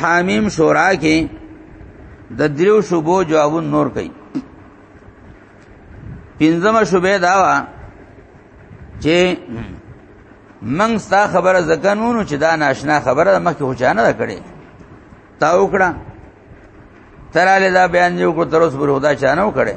حامیم شورا کې د دریو شوبو جواب نور کوي پنځمه شوبه دا وا چې منګ ستا خبره زکنونو چې دا ناشنا خبره مخکې خو چانه ده کړې تا وکړه تراله دا بیان یو کو تر اوس پر خدا چانه وکړي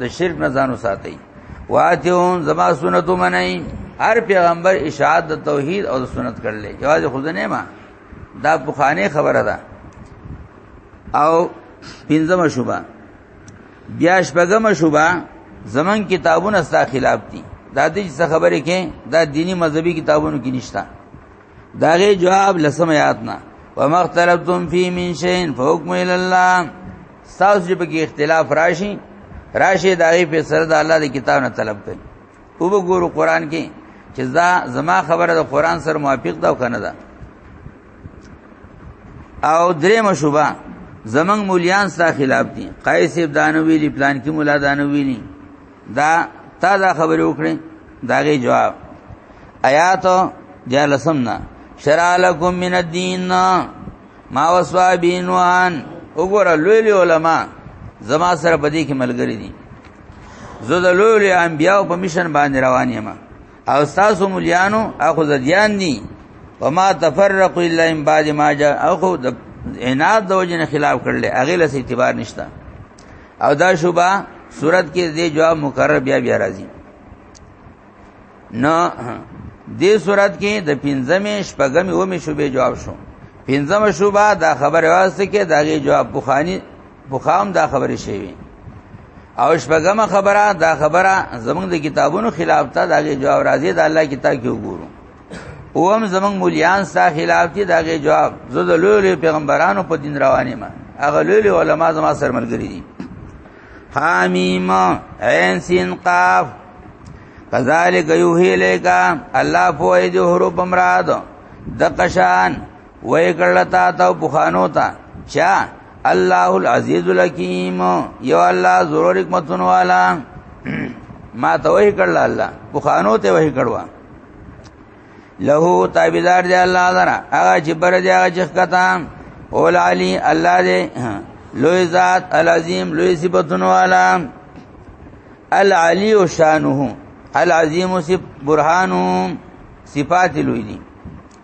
د شرک نه ځانو ساتي واتیون زما سنتو منئ هر پیغمبر اشاعت د توحید او د سنت کړل یوازې خود نه ما دا بخانه خبره ده او پنځمه شوبه بیا شپږمه شوبه زمون کتابونه ستا خلاف دي دا دې څه خبره کې دا دینی مذهبي کتابونو کې نشتا دا غي جواب لسم یاد نه وما اختلفتم فی من شین فحکم الی الله تاسو چې په کې اختلاف راشي راشي دا غي په سر د الله د کتاب نه طلب کړي او وګورو قران کې چې دا زما خبره د قران سره موافق ده او کنه ده او درې مشوبه زمنګ مولیان ستا خلاف دي قیس ابن دانوی لی پلان کې مولا دانوی لی دا تا دا خبرې وکړې داغه جواب آیات جلسم نه شرع لكم من الدين ما وصوا بينوان وګوره لوی لوی علما زما سره پدې کې ملګری دي زه د لوی لوی انبیاو په مشن باندې روان یم او تاسو مليانو اخو زديان دي وما تفرقوا الا من بعد ما جاء اخو د عناد د وجنه خلاف کړل اغه له اعتبار نشته او دا شوبه صورت کې دې جواب مکرر بیا بیا راځي نو دې صورت کې د پنځمې شپږمې ومه شوبه جواب شو پنځمه شوبه دا خبره واسطه کې داغه جواب بخاری بخام دا خبره شوی او شپږمه خبره دا خبره زمونږ د کتابونو خلاف ته داغه جواب راځي د الله کتاب کې وګورو اوم زمنګ مولیان ستا خلاف دي داغه جواب زه د لوی لوی پیغمبرانو په دین روانې ما هغه لوی لوی علما زما سره ملګری دي حامیم عین سین قاف کذالک یوهی لیکا الله فوی دی حروف مراد د قشان وای کړلتا ته بخانو تا چا الله العزیز الحکیم یو الله ضرور حکمتون والا ما ته وای کړل الله بخانو ته وای کړوا له تابعدار دی الله لرا هغه چې بر دی هغه چې کتا اول علی الله دی لوی ذات العظیم لوی صفاتونو والا العلی شانه العظیم سب برهانه صفات لوی دي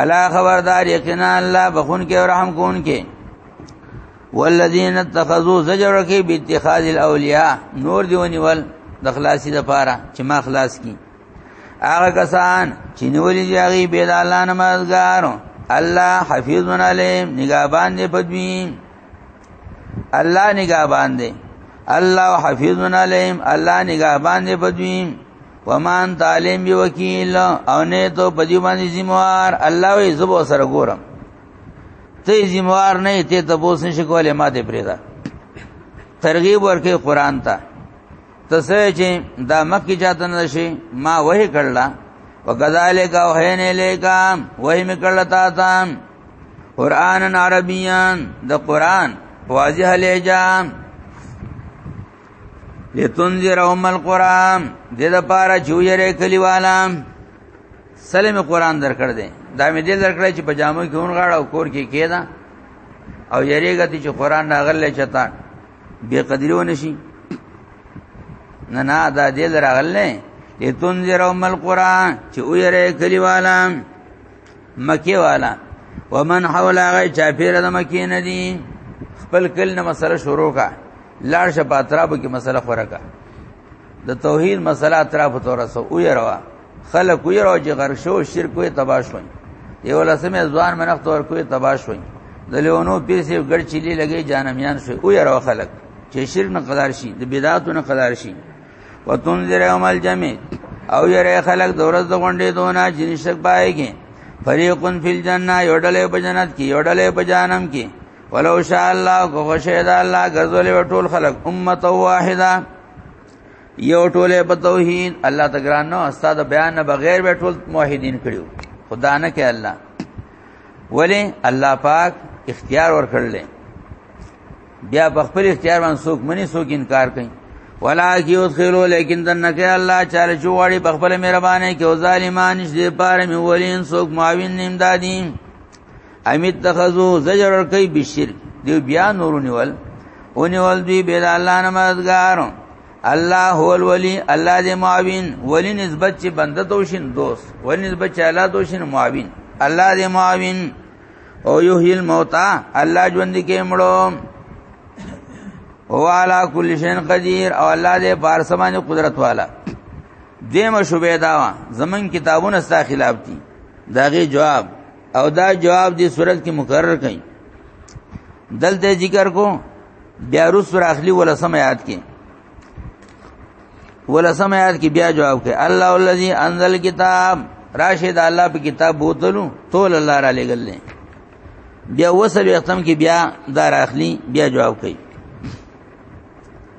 الا خبردار یقینا الله بخون کې او رحم کون کې والذین اتخذوا زجر کې باتخاذ الاولیاء نور دیونی ول د خلاصي د پاره چې ما خلاص کی هغه کسان چې نیولې دی هغه به د الله نمازګار الله حفیظ علی نگہبان دی پدوی الله نگہبان دی الله حفیظ علی الله نگہبان دی پدوی ومان تعلیم بی وکیل او نه ته په دې باندې ذمہوار الله وی زبو سره ګورم ته ذمہوار نه ته ته بوس نشي کولای ما دې پریدا ترغیب ورکې قران ته تسه چې دا مکه چاته نشي ما وه کړلا وکذالک او هین الیکا وه میکړلا تا تا قران عربیان د قران واضح لهجه لتنذر ام القران دې د پاره جوړې کلیوالا سلام قران درکړ دې دا مې دې درکړ چې پجامو کې اون غاړه او کور کې کېدا او یریګه چې قران راغله چتا بے قدریو نشي نه نه دا دې راغله لتنذر ام القران چې ویره کلیوالا مکی والا ومن حول غی چاپیر د مکی ندی خپل کل نه مسله شروع کا لاړ شه په اطرافو کې مسله خوره کا د توحید مسله اطرافو ته رسو او یې روا خلک وی راو چې غرق شو شرک وي تباش وي یو لسمه ځوان منښت ور کوي تباش وي د لیونو پیسې ګړ چيلي لګي جانمیان شو او یې راو خلک چې شرک نه قدار شي د بدعاتو نه قدار شي وتنذر یوم الجمع او یې خلک د ورځ د غونډې دونه چې نشک پایږي فریقن فی الجنه یو ډلې په جنت کې یو ډلې په جانم کې ولو شاء الله کو خوشید الله غزولې ټول خلق امه واحده یو ټوله په توحید الله تګران نو استاد بیان نه بغیر به ټول موحدین کړیو خدا نه کې الله ولی الله پاک اختیار ور کړل بیا په خپل اختیار باندې څوک منی څوک انکار کوي ولا کی ادخلوا لیکن دنه کې الله چاله چوغړي په خپل مهرباني کې او ظالمان نشي پاره مې ولین څوک معاون نیم دادیم امیت تخذو زجر ورکی بشرک دیو بیا نورو نیول اونیول دوی بید اللہ نمدگارو الله هو الولی الله دې معاون ولی نسبت چې بنده توشین دوست ولی نسبت چې الله توشین معاون الله دې معاون او یحیی الموتى الله ژوند کې مړو هو علا کل شین قدیر او الله دې بارسمانه قدرت والا دیمه شوبه دا زمون کتابونه ستا خلاف دي داغه جواب او دا جواب دې صورت کې مکرر کړي دلته ذکر کو بیا روس پر اخلي ولا سم یاد کې ولا سم یاد کې بیا جواب کې الله الذي انزل کتاب راشد الله په کتاب بوتلو تول الله را لګل نه بیا وسل ختم کې بیا دار اخلي بیا جواب کوي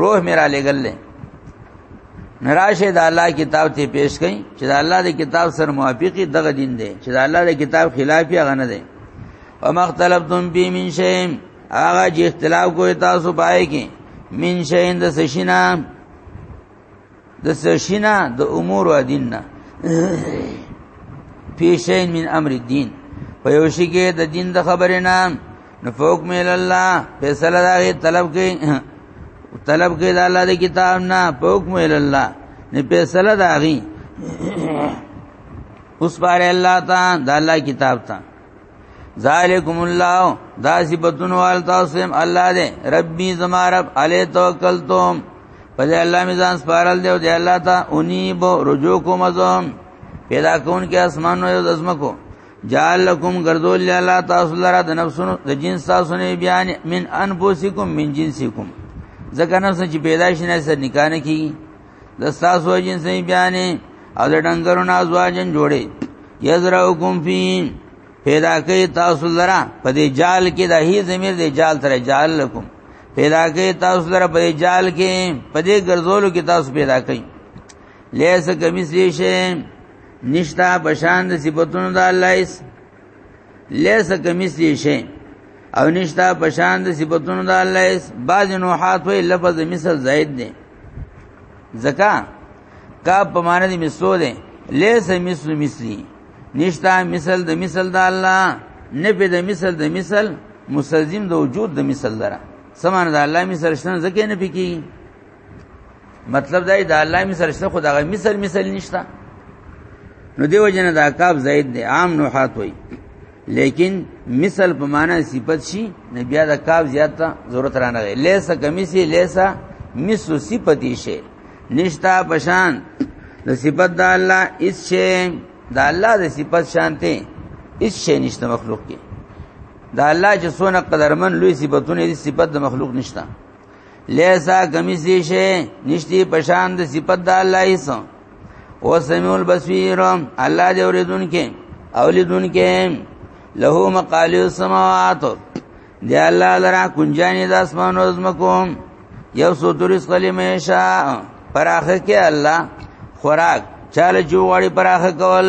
روح مې را لګل لې نراشه د الله کتاب ته پیش کړي چې د الله د کتاب سره موافقي دغه دین دی چې د الله د کتاب خلاف یې غنه دی او مختلفتم بی من شی هغه چې اختلاف کوی تاسو پای کې من شی د سشینا د سشینا د امور او دین نه پیشین من امر الدین په یو شي کې د دین د خبرې نه نو فوق مل الله فیصله دا طلب کې طلب کې د الله د کتاب نه فوق مل الله نه فیصله دا غي اوس بار الله ته د الله کتاب ته ذالکم الله دا صفاتون وال تاسو هم الله دې ربي زما رب علي توکلتم په دې الله میزان سپارل دی او دې الله ته اونی بو رجوع کوم ازم پیدا کون کې اسمان او زمکو جعل لكم غرذول الله تاسو لرا د نفسونو د جنس تاسو نه بیان من انفسکم من جنسکم ځکه نفس چې پیدا شینه سر نکانه کی د تاسو جن سي بیانې او د ډنګرو نه ازواجن جوړي یزرعکم فی پیدا کوي تاسو لرا په دې جال کې د هی زمير دې جال تر جال لكم پیدا کوي تاسو لرا په دې جال کې په دې ګرځولو کې تاسو پیدا کوي لیس کمثلی شی نشتا بشان د صفاتونو د الله لیس کمثلی شی او نشتا پشان د صفاتونو د الله اس بعض نوحات وی لفظ مثل زائد دی زکا کا په معنی د مثلو دی لیس مثل مثلی نشتا مثل د مثل د الله نه په د مثل د مثل مستلزم د وجود د مثل دره سمانه د الله مثل شنه زکه نه پکی مطلب دا دی د الله مثال شته خو دغه مثال مثال نشته نو دیو جن دا کاب زید دی عام نوحات وای لیکن مثال په معنا صفت شي نه بیا دا کاب زیاته ضرورت را نه لیسا کمیسی لیسا مثل صفتی شي نشتا پشان د صفت د الله اس شي د الله د صفت شانته اس شي نشته مخلوق کې د الله چې سونه قدرمن لوی صفاتونه دي صفت د مخلوق نشته لیسا کمی سی شی نشتی پشان د صفت د الله ایس او سمیع البصیر الله دې اوریدون کې اولیدون کې له مقالو السماوات دی الله لرا کنجانی د اسمان او زمکو یو سو درس کلمه شا پراخه کې الله خوراک چاله جو وړي پراخه کول